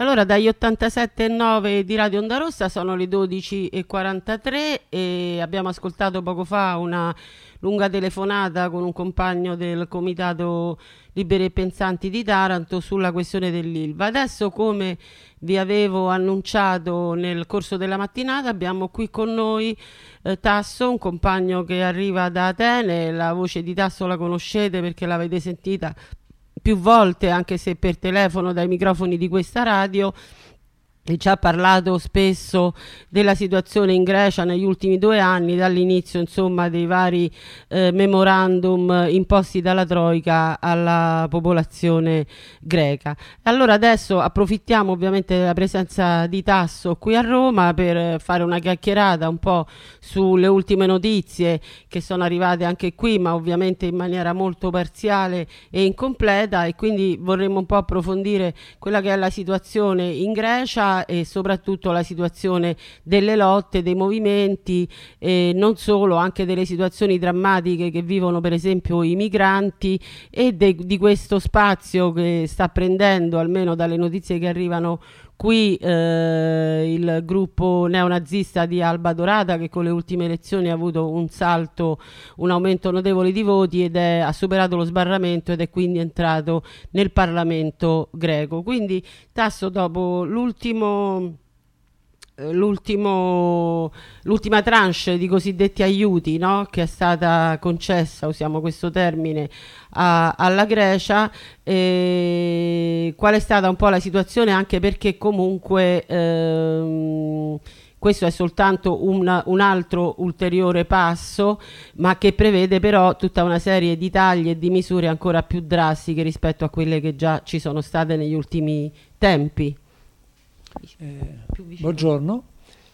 Allora, dagli 87,9 di Radio Onda Rossa sono le 12.43 e abbiamo ascoltato poco fa una lunga telefonata con un compagno del Comitato Liberi e Pensanti di Taranto sulla questione dell'ILVA. Adesso, come vi avevo annunciato nel corso della mattinata, abbiamo qui con noi eh, Tasso, un compagno che arriva da Atene. La voce di Tasso la conoscete perché l'avete sentita più volte, anche se per telefono dai microfoni di questa radio, ci ha parlato spesso della situazione in Grecia negli ultimi due anni, dall'inizio insomma dei vari eh, memorandum imposti dalla Troica alla popolazione greca. Allora adesso approfittiamo ovviamente della presenza di Tasso qui a Roma per fare una chiacchierata un po' sulle ultime notizie che sono arrivate anche qui, ma ovviamente in maniera molto parziale e incompleta e quindi vorremmo un po' approfondire quella che è la situazione in Grecia e soprattutto la situazione delle lotte, dei movimenti, eh, non solo, anche delle situazioni drammatiche che vivono per esempio i migranti e de- di questo spazio che sta prendendo, almeno dalle notizie che arrivano qui eh, il gruppo neonazista di Alba Dorata che con le ultime elezioni ha avuto un salto, un aumento notevole di voti ed è, ha superato lo sbarramento ed è quindi entrato nel Parlamento greco. Quindi Tasso dopo l'ultimo l'ultima tranche di cosiddetti aiuti no? che è stata concessa, usiamo questo termine, a, alla Grecia, e qual è stata un po' la situazione anche perché comunque ehm, questo è soltanto un, un, altro ulteriore passo, ma che prevede però tutta una serie di tagli e di misure ancora più drastiche rispetto a quelle che già ci sono state negli ultimi tempi. Eh, buongiorno,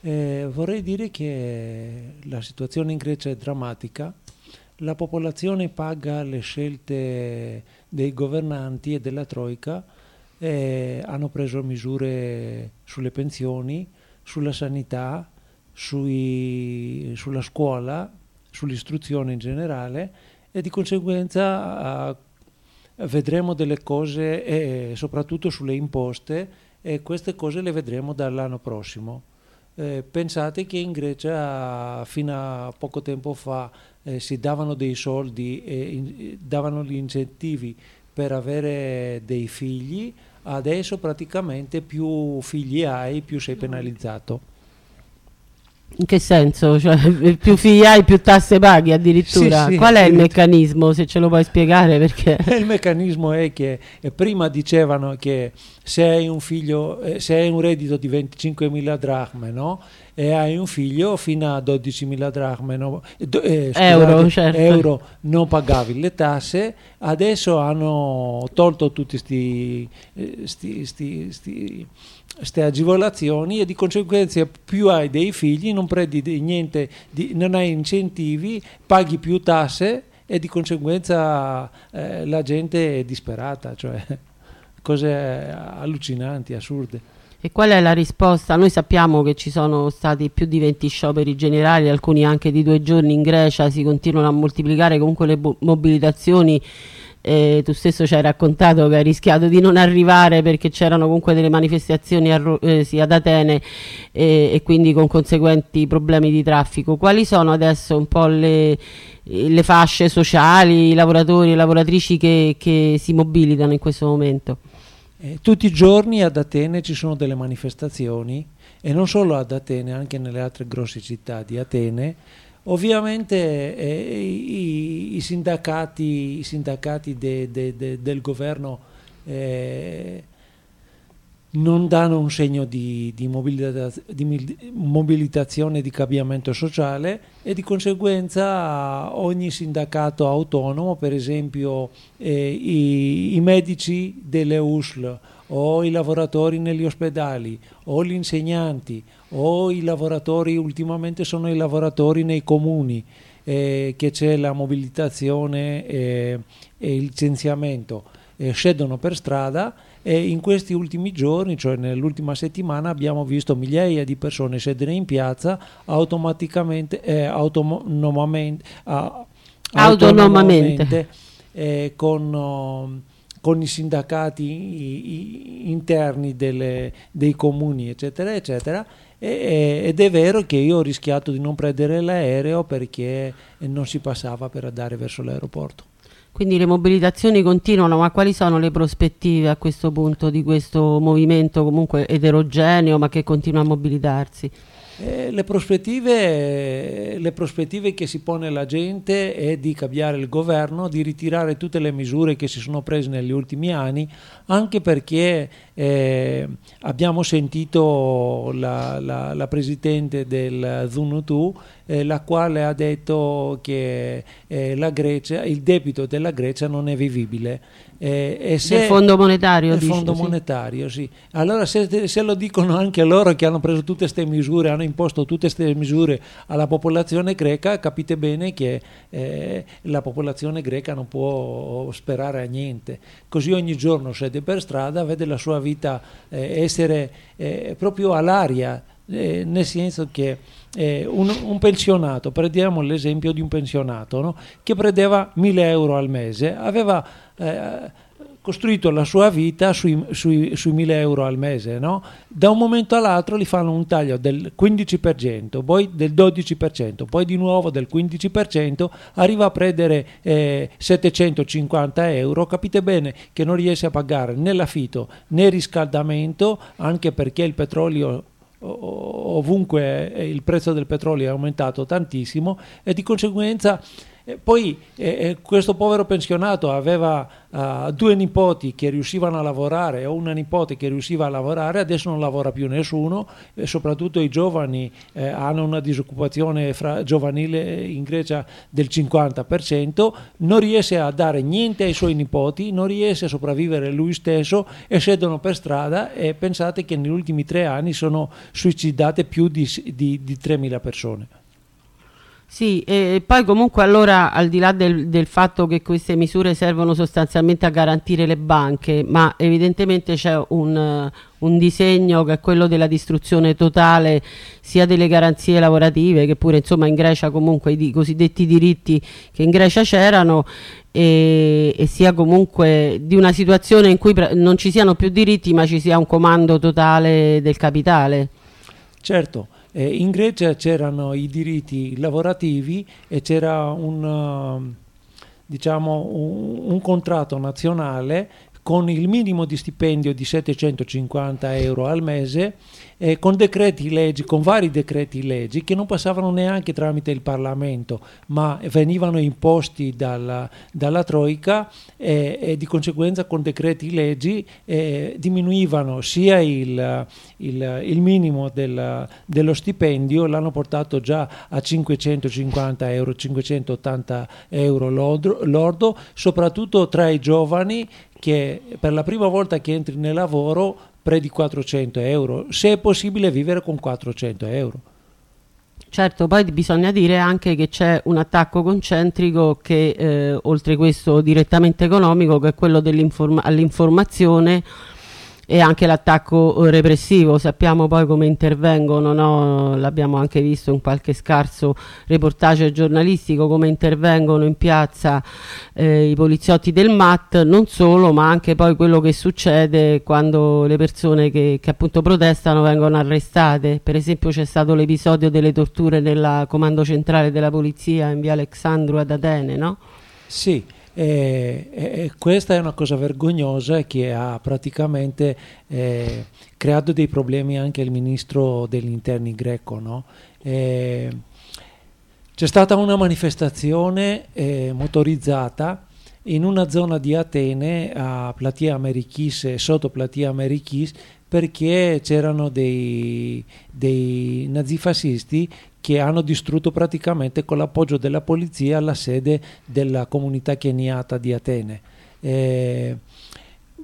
eh, vorrei dire che la situazione in Grecia è drammatica, la popolazione paga le scelte dei governanti e della Troica, eh, hanno preso misure sulle pensioni, sulla sanità, sui, sulla scuola, sull'istruzione in generale e di conseguenza uh, vedremo delle cose e soprattutto sulle imposte e queste cose le vedremo dall'anno prossimo. Eh, pensate che in Grecia fino a poco tempo fa eh, si davano dei soldi e in, davano gli incentivi per avere dei figli, adesso praticamente più figli hai più sei penalizzato. In che senso? Cioè, più figli hai, più tasse paghi addirittura? Sì, sì, Qual è il meccanismo, se ce lo puoi spiegare? Perché... Il meccanismo è che eh, prima dicevano che se hai un figlio, eh, se hai un reddito di 25.000 dracme, no? E hai un figlio fino a 12.000 dracme, no? eh, scusate, euro, certo. euro, non pagavi le tasse, adesso hanno tolto tutti questi queste agevolazioni e di conseguenza più hai dei figli, non prendi niente, di, non hai incentivi, paghi più tasse e di conseguenza eh, la gente è disperata, cioè cose allucinanti, assurde. E qual è la risposta? Noi sappiamo che ci sono stati più di 20 scioperi generali, alcuni anche di due giorni in Grecia, si continuano a moltiplicare comunque le mobilitazioni eh, tu stesso ci hai raccontato che hai rischiato di non arrivare perché c'erano comunque delle manifestazioni a, eh, sì, ad Atene eh, e quindi con conseguenti problemi di traffico. Quali sono adesso un po' le, le fasce sociali, i lavoratori e lavoratrici che, che si mobilitano in questo momento? Eh, tutti i giorni ad Atene ci sono delle manifestazioni e non solo ad Atene, anche nelle altre grosse città di Atene. Ovviamente eh, i, i, sindacati, i sindacati de, de, de, del governo eh, non danno un segno di, di, mobilitaz di, mobilitazione di cambiamento sociale e di conseguenza ogni sindacato autonomo, per esempio eh, i, i medici delle USL o i lavoratori negli ospedali o gli insegnanti o i lavoratori, ultimamente sono i lavoratori nei comuni, eh, che c'è la mobilitazione eh, e il licenziamento, eh, scendono per strada e in questi ultimi giorni, cioè nell'ultima settimana, abbiamo visto migliaia di persone scendere in piazza automaticamente, eh, autonomamente, autonomamente, autonomamente eh, con... con i sindacati interni delle, dei comuni, eccetera, eccetera. E, ed è vero che io ho rischiato di non prendere l'aereo perché non si passava per andare verso l'aeroporto. Quindi le mobilitazioni continuano, ma quali sono le prospettive a questo punto di questo movimento comunque eterogeneo ma che continua a mobilitarsi? Eh, le, prospettive, le, prospettive, che si pone la gente è di cambiare il governo, di ritirare tutte le misure che si sono prese negli ultimi anni, anche perché eh, abbiamo sentito la, la, la presidente del Zunutu, eh, la quale ha detto che eh, Grecia, il debito della Grecia non è vivibile. Eh, e se, il fondo monetario. Il fondo sì. monetario, sì. Allora se, se, lo dicono anche loro che hanno preso tutte queste misure, hanno imposto tutte queste misure alla popolazione greca, capite bene che eh, la popolazione greca non può sperare a niente. Così ogni giorno siete per strada, vede la sua vita eh, essere eh, proprio all'aria, eh, nel senso che eh, un, un, pensionato, prendiamo l'esempio di un pensionato no? che prendeva 1000 euro al mese, aveva eh, costruito la sua vita sui, sui, sui 1000 euro al mese, no? da un momento all'altro gli fanno un taglio del 15%, poi del 12%, poi di nuovo del 15%, arriva a prendere eh, 750 euro, capite bene che non riesce a pagare né l'affitto né il riscaldamento, anche perché il petrolio ovunque il prezzo del petrolio è aumentato tantissimo e di conseguenza e poi eh, eh, questo povero pensionato aveva uh, due nipoti che riuscivano a lavorare o una nipote che riusciva a lavorare, adesso non lavora più nessuno e soprattutto i giovani eh, hanno una disoccupazione fra, giovanile in Grecia del 50%, non riesce a dare niente ai suoi nipoti, non riesce a sopravvivere lui stesso e scedono per strada e pensate che negli ultimi tre anni sono suicidate più di, di, di 3.000 persone. Sì, e poi comunque allora al di là del, del, fatto che queste misure servono sostanzialmente a garantire le banche, ma evidentemente c'è un, un, disegno che è quello della distruzione totale sia delle garanzie lavorative che pure insomma in Grecia comunque i, cosiddetti diritti che in Grecia c'erano e, e, sia comunque di una situazione in cui non ci siano più diritti ma ci sia un comando totale del capitale. Certo. Eh, in Grecia c'erano i diritti lavorativi e c'era un, uh, diciamo, un, un contratto nazionale con il minimo di stipendio di 750 euro al mese eh, con leggi, con vari decreti leggi che non passavano neanche tramite il Parlamento, ma venivano imposti dalla, dalla Troica eh, e di conseguenza con decreti leggi eh, diminuivano sia il, il, il minimo del, dello stipendio, l'hanno portato già a 550 euro, 580 euro lordo, lordo soprattutto tra i giovani che per la prima volta che entri nel lavoro pre di 400 euro, se è possibile vivere con 400 euro. Certo, poi bisogna dire anche che c'è un attacco concentrico che eh, oltre questo direttamente economico che è quello all'informazione e anche l'attacco eh, repressivo. Sappiamo poi come intervengono, no? l'abbiamo anche visto in qualche scarso reportage giornalistico, come intervengono in piazza eh, i poliziotti del MAT, non solo, ma anche poi quello che succede quando le persone che, che appunto protestano vengono arrestate. Per esempio c'è stato l'episodio delle torture nel comando centrale della polizia in via Alexandru ad Atene, no? Sì, e, e, questa è una cosa vergognosa che ha praticamente eh, creato dei problemi anche al ministro degli interni greco. No? c'è stata una manifestazione eh, motorizzata in una zona di Atene a Platia Americhis e sotto Platia Americhis perché c'erano dei, dei nazifascisti che hanno distrutto praticamente con l'appoggio della polizia la sede della comunità keniata di Atene. Eh,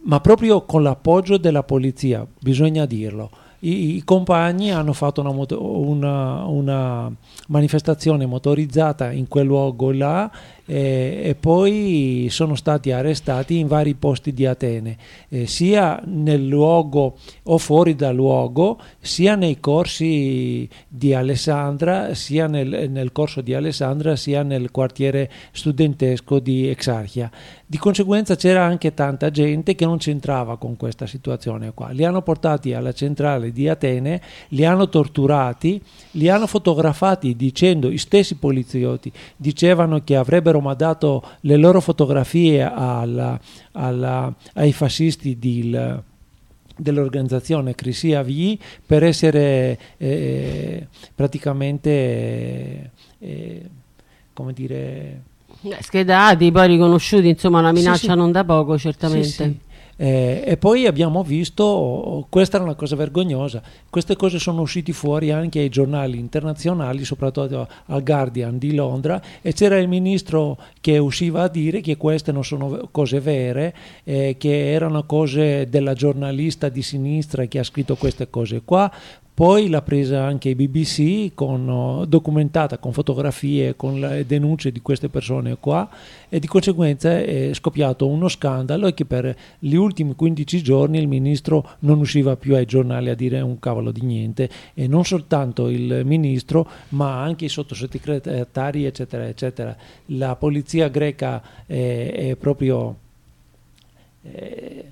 ma proprio con l'appoggio della polizia, bisogna dirlo. I, i compagni hanno fatto una, una, una, manifestazione motorizzata in quel luogo là e poi sono stati arrestati in vari posti di Atene, eh, sia nel luogo o fuori dal luogo, sia nei corsi di Alessandra, sia nel, nel corso di Alessandra, sia nel quartiere studentesco di Exarchia. Di conseguenza c'era anche tanta gente che non c'entrava con questa situazione qua. Li hanno portati alla centrale di Atene, li hanno torturati, li hanno fotografati dicendo, i stessi poliziotti dicevano che avrebbero mandato le loro fotografie alla, alla, ai fascisti di dell'organizzazione Crisia V per essere eh, praticamente eh, come dire schedati, poi riconosciuti, insomma una minaccia sì, sì. non da poco certamente. Sì, eh, e poi abbiamo visto, questa era una cosa vergognosa, queste cose sono uscite fuori anche ai giornali internazionali, soprattutto al Guardian di Londra, e c'era il ministro che usciva a dire che queste non sono cose vere, eh, che erano cose della giornalista di sinistra che ha scritto queste cose qua, poi l'ha presa anche BBC, con, documentata con fotografie, con le denunce di queste persone qua e di conseguenza è scoppiato uno scandalo che per gli ultimi 15 giorni il ministro non usciva più ai giornali a dire un cavolo di niente. E non soltanto il ministro ma anche i sottosegretari eccetera eccetera. La polizia greca è, è proprio... È,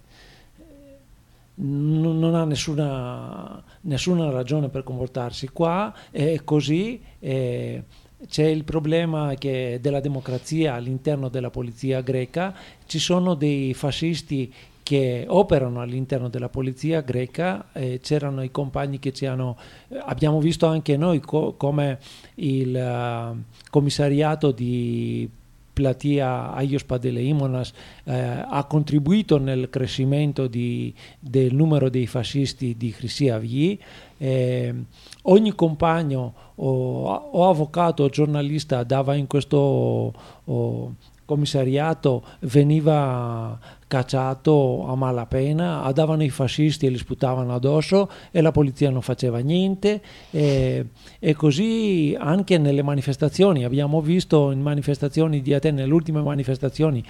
non ha nessuna, nessuna, ragione per comportarsi qua. È così è, c'è il problema della democrazia all'interno della polizia greca. Ci sono dei fascisti che operano all'interno della polizia greca eh, c'erano i compagni che ci hanno abbiamo visto anche noi co- come il uh, commissariato di Platia Aios Padeleimonas eh, ha contribuito nel crescimento di, del numero dei fascisti di Crisia Vie. Eh, ogni compagno o, o, avvocato o giornalista dava in questo o, commissariato veniva cacciato a malapena, andavano i fascisti e li sputavano addosso e la polizia non faceva niente. E, e così anche nelle manifestazioni, abbiamo visto in manifestazioni di Atene, nelle ultime manifestazioni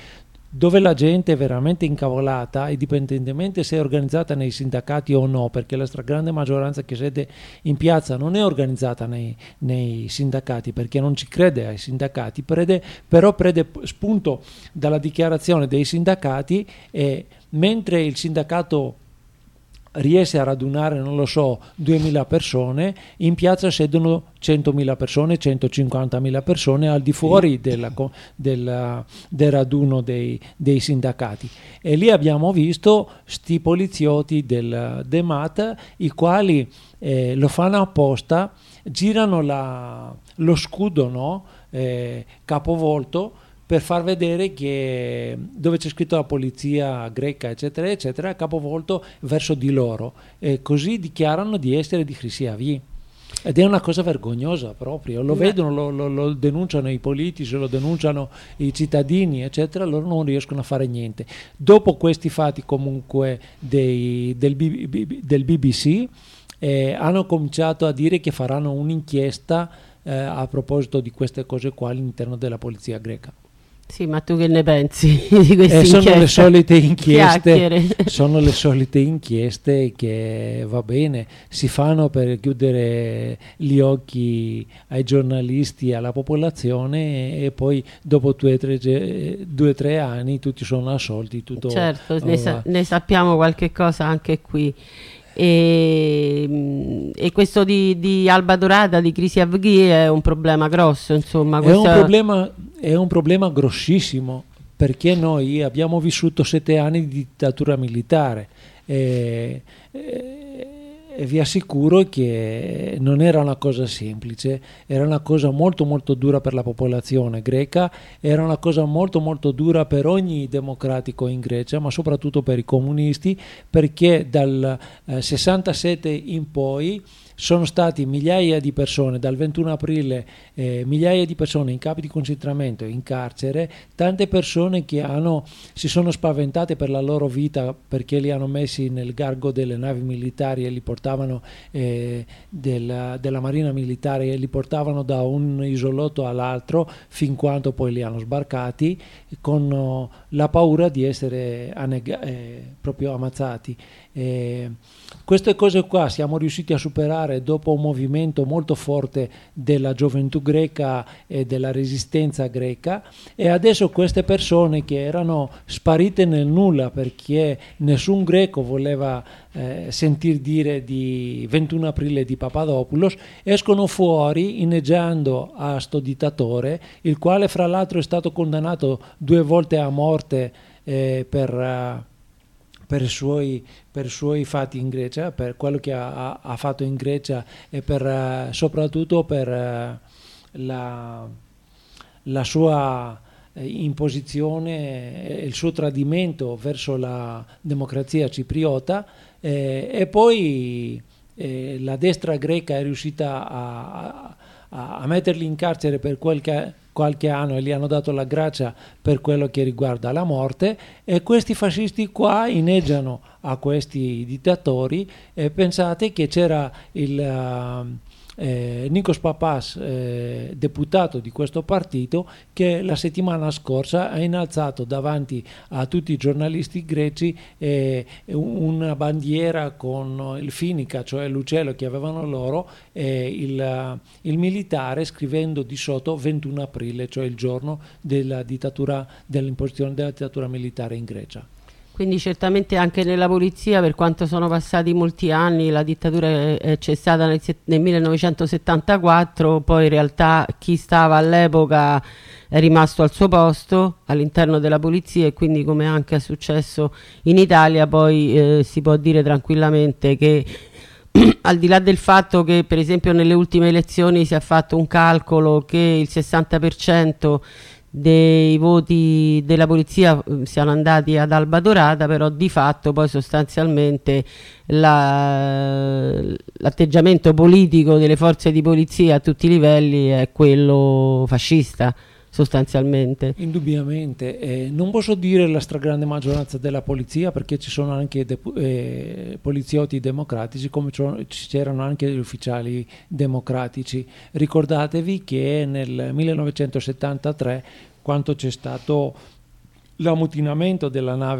dove la gente è veramente incavolata, indipendentemente se è organizzata nei sindacati o no, perché la stragrande maggioranza che siede in piazza non è organizzata nei, nei sindacati perché non ci crede ai sindacati, prede, però prende spunto dalla dichiarazione dei sindacati e mentre il sindacato riesce a radunare, non lo so, 2.000 persone, in piazza sedono 100.000 persone, 150.000 persone al di fuori della, della, del raduno dei, dei, sindacati. E lì abbiamo visto sti poliziotti del DEMAT, i quali eh, lo fanno apposta, girano la, lo scudo no? eh, capovolto, per far vedere che dove c'è scritto la polizia greca eccetera eccetera capovolto verso di loro e così dichiarano di essere di Crisiavi ed è una cosa vergognosa proprio, lo Beh. vedono, lo, lo, lo, denunciano i politici, lo denunciano i cittadini, eccetera, loro non riescono a fare niente. Dopo questi fatti comunque dei, del, del, BBC eh, hanno cominciato a dire che faranno un'inchiesta eh, a proposito di queste cose qua all'interno della polizia greca. Sì, ma tu che ne pensi di queste eh, sono le solite inchieste, sono le solite inchieste che va bene, si fanno per chiudere gli occhi ai giornalisti, alla popolazione e poi dopo due o tre, due, tre anni tutti sono assolti. Tutto, certo, ne, sa- ne sappiamo qualche cosa anche qui. E, e, questo di, di, Alba Dorata, di Crisi Avghi è un problema grosso, insomma. È un, problema, è un problema grossissimo perché noi abbiamo vissuto sette anni di dittatura militare. E, e, vi assicuro che non era una cosa semplice, era una cosa molto molto dura per la popolazione greca, era una cosa molto molto dura per ogni democratico in Grecia, ma soprattutto per i comunisti, perché dal eh, 67 in poi sono stati migliaia di persone, dal 21 aprile eh, migliaia di persone in campi di concentramento, in carcere, tante persone che hanno, si sono spaventate per la loro vita perché li hanno messi nel gargo delle navi militari e li portavano eh, della, della Marina Militare e li portavano da un isolotto all'altro fin quando poi li hanno sbarcati con oh, la paura di essere annega- eh, proprio ammazzati. Eh, queste cose qua siamo riusciti a superare dopo un movimento molto forte della gioventù greca e della resistenza greca. E adesso queste persone che erano sparite nel nulla perché nessun greco voleva eh, sentir dire di 21 aprile di Papadopoulos escono fuori inneggiando a sto dittatore il quale fra l'altro è stato condannato due volte a morte eh, per... Uh, per i, suoi, suoi fatti in Grecia, per quello che ha, ha fatto in Grecia e per, uh, soprattutto per uh, la, la, sua eh, imposizione e il suo tradimento verso la democrazia cipriota eh, e poi eh, la destra greca è riuscita a, a, a metterli in carcere per quel che qualche anno e gli hanno dato la grazia per quello che riguarda la morte e questi fascisti qua inneggiano a questi dittatori e pensate che c'era il... Uh, eh, Nikos Papas, eh, deputato di questo partito, che la settimana scorsa ha innalzato davanti a tutti i giornalisti greci eh, una bandiera con il finica, cioè l'uccello che avevano loro, e il, il, militare scrivendo di sotto 21 aprile, cioè il giorno della dittatura, dell'imposizione della dittatura militare in Grecia. Quindi certamente anche nella polizia, per quanto sono passati molti anni, la dittatura è cessata nel, nel 1974, poi in realtà chi stava all'epoca è rimasto al suo posto all'interno della polizia e quindi come anche è successo in Italia poi eh, si può dire tranquillamente che al di là del fatto che per esempio nelle ultime elezioni si è fatto un calcolo che il 60% dei voti della polizia eh, siano andati ad Alba Dorata, però di fatto poi sostanzialmente l'atteggiamento politico delle forze di polizia a tutti i livelli è quello fascista sostanzialmente. Indubbiamente, eh, non posso dire la stragrande maggioranza della polizia perché ci sono anche eh, poliziotti democratici come c'erano anche gli ufficiali democratici. Ricordatevi che nel 1973 quando c'è stato l'ammutinamento della nave